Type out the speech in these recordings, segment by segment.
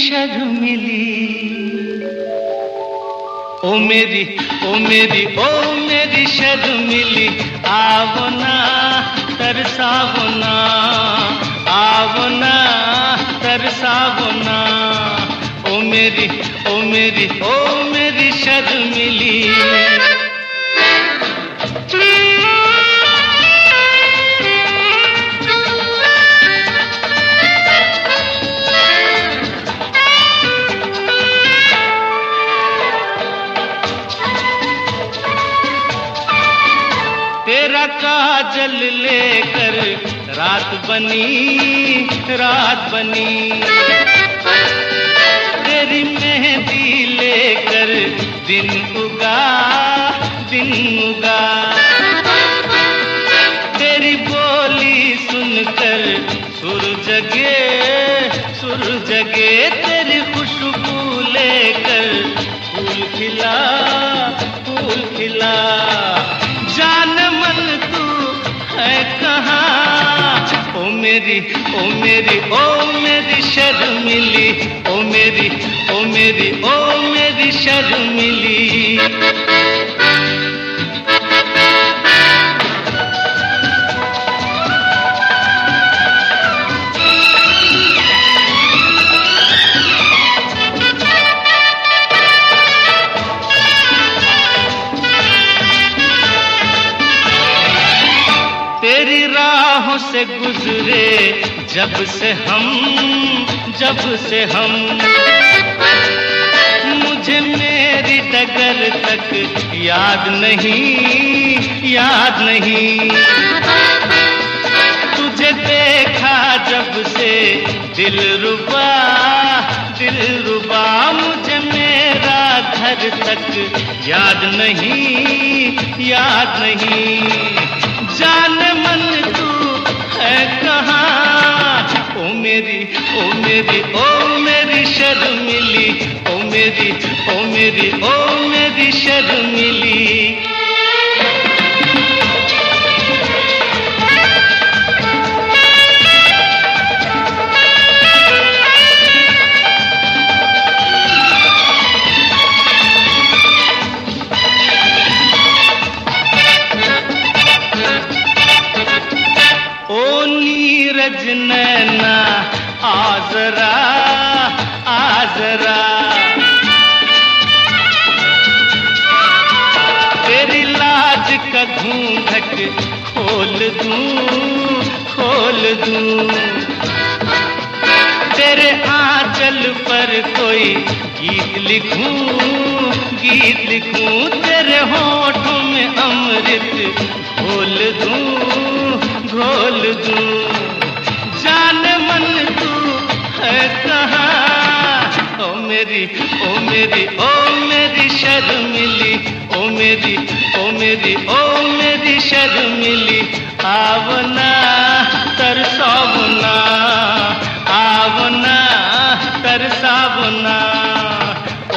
शर्मिली ओ मेरी ओ मेरी ओ मेरी शर्मिली आवो ना तरसावो ना आवो ना तरसावो ना ओ मेरी ओ मेरी ओ मेरी शर्मिली तेरा काजल लेकर रात बनी रात बनी। तेरी मेहंदी लेकर दिन उगा दिन उगा। तेरी बोली सुनकर सुर जगे सुर जगे। तेरी खुशबू लेकर फूल खिला फूल खिला। मेरी ओ मेरी ओ मेरी शर्मिली ओ मेरी ओ मेरी ओ मेरी शर्मिली। राहों से गुजरे, जब से हम, जब से हम। मुझे मेरी डगर तक याद नहीं याद नहीं। तुझे देखा जब से दिल रुबा दिल रुबा। मुझे मेरा घर तक याद नहीं याद नहीं। जान ओ मेरी ओ मेरी शर्मिली ओ मेरी ओ मेरी ओ मेरी शर्मिली। नैना का घूंघट खोल दूँ खोल दूँ। तेरे आंचल पर कोई गीत लिखूं गीत लिखूं। तेरे होठों में अमृत घोल दूँ घोल दूँ। जान मन तू है कहाँ? ओ मेरी ओ मेरी ओ मेरी शर्मिली, ओ मेरी ओ मेरी, ओ शर्मिली आवना तरसोवना आवना तरसावना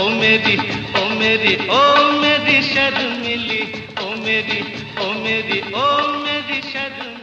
ओ मेरी ओ मेरी ओ मेरी शर्मिली ओ मेरी ओ मेरी ओ मेरी शर्मिली